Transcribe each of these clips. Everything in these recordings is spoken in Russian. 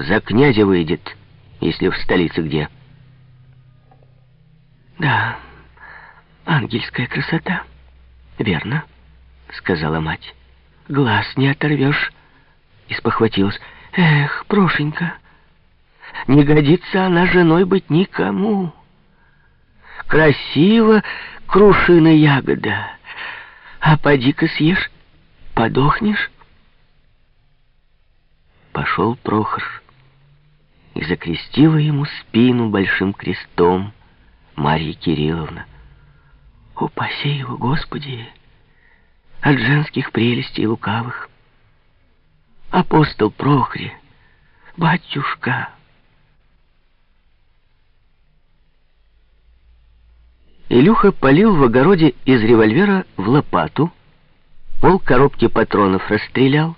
За князя выйдет, если в столице где. Да, ангельская красота. Верно, сказала мать. Глаз не оторвешь. И. Эх, Прошенька, не годится она женой быть никому. Красиво крушина ягода, а поди-ка съешь, подохнешь. Пошел Прохор и закрестила ему спину большим крестом Марья Кирилловна. Упаси его, Господи, от женских прелестей лукавых. Апостол Прохре, батюшка. Илюха полил в огороде из револьвера в лопату, пол коробки патронов расстрелял,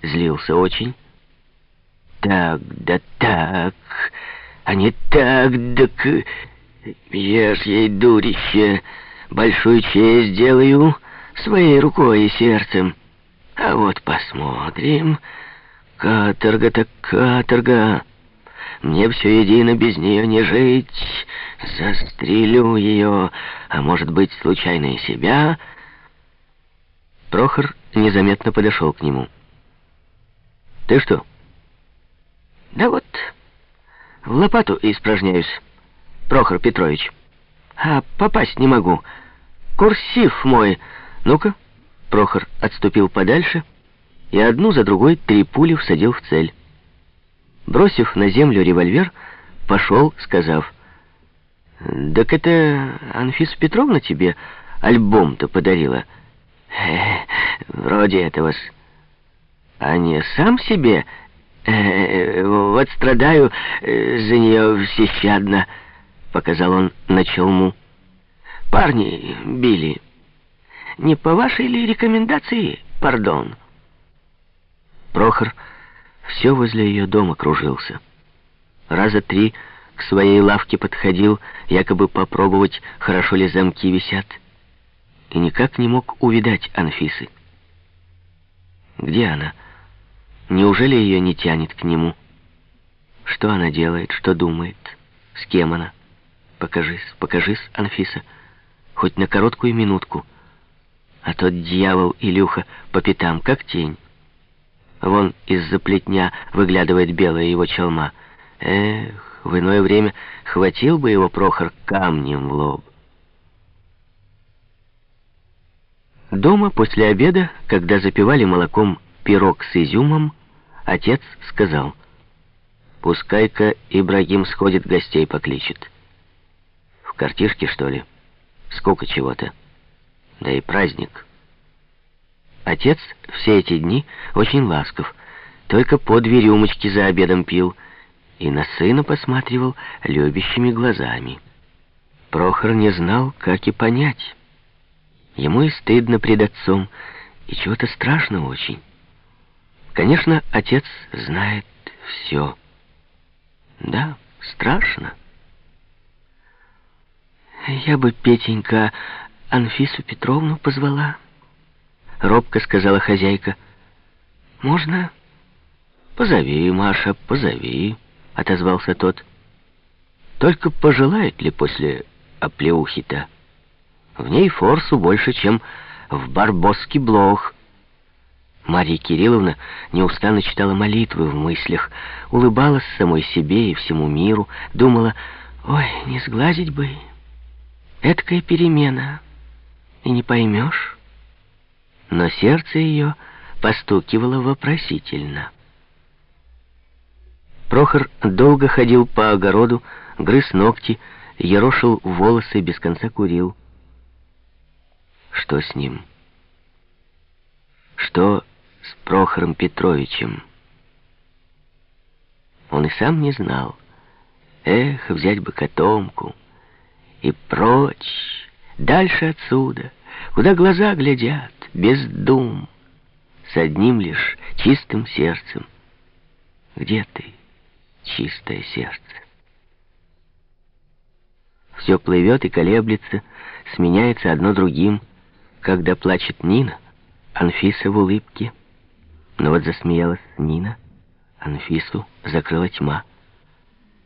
злился очень. Так, да так, а не так, да к... Ешь ей, дурище, большую честь делаю своей рукой и сердцем. А вот посмотрим. Каторга так каторга. Мне все едино без нее не жить. Застрелю ее, а может быть, случайно и себя. Прохор незаметно подошел к нему. «Ты что?» «Да вот, в лопату испражняюсь, Прохор Петрович. А попасть не могу. Курсив мой. Ну-ка». Прохор отступил подальше и одну за другой три пули всадил в цель. Бросив на землю револьвер, пошел, сказав, «Так это Анфиса Петровна тебе альбом-то подарила?» э, «Вроде этого-с. А не сам себе? Э, вот страдаю э, за нее всещадно», — показал он на челму. «Парни били». Не по вашей ли рекомендации, пардон?» Прохор все возле ее дома кружился. Раза три к своей лавке подходил, якобы попробовать, хорошо ли замки висят, и никак не мог увидать Анфисы. Где она? Неужели ее не тянет к нему? Что она делает, что думает, с кем она? Покажись, покажись, Анфиса, хоть на короткую минутку — а тот дьявол Илюха по пятам, как тень. Вон из-за плетня выглядывает белая его челма. Эх, в иное время хватил бы его Прохор камнем в лоб. Дома после обеда, когда запивали молоком пирог с изюмом, отец сказал, «Пускай-ка Ибрагим сходит, гостей покличет». «В картишке, что ли? Сколько чего-то?» да и праздник. Отец все эти дни очень ласков, только по две рюмочки за обедом пил и на сына посматривал любящими глазами. Прохор не знал, как и понять. Ему и стыдно пред отцом, и чего-то страшно очень. Конечно, отец знает все. Да, страшно. Я бы, Петенька, Анфису Петровну позвала. Робко сказала хозяйка. «Можно?» «Позови, Маша, позови», — отозвался тот. «Только пожелает ли после оплеухи-то? В ней форсу больше, чем в барбосский блох». Марья Кирилловна неустанно читала молитвы в мыслях, улыбалась самой себе и всему миру, думала, «Ой, не сглазить бы, эткая перемена» и не поймешь. Но сердце ее постукивало вопросительно. Прохор долго ходил по огороду, грыз ногти, ерошил волосы, без конца курил. Что с ним? Что с Прохором Петровичем? Он и сам не знал. Эх, взять бы котомку и прочь. Дальше отсюда, куда глаза глядят, без дум, с одним лишь чистым сердцем. Где ты, чистое сердце? Все плывет и колеблется, сменяется одно другим. Когда плачет Нина, Анфиса в улыбке. Но вот засмеялась Нина, Анфису закрыла тьма.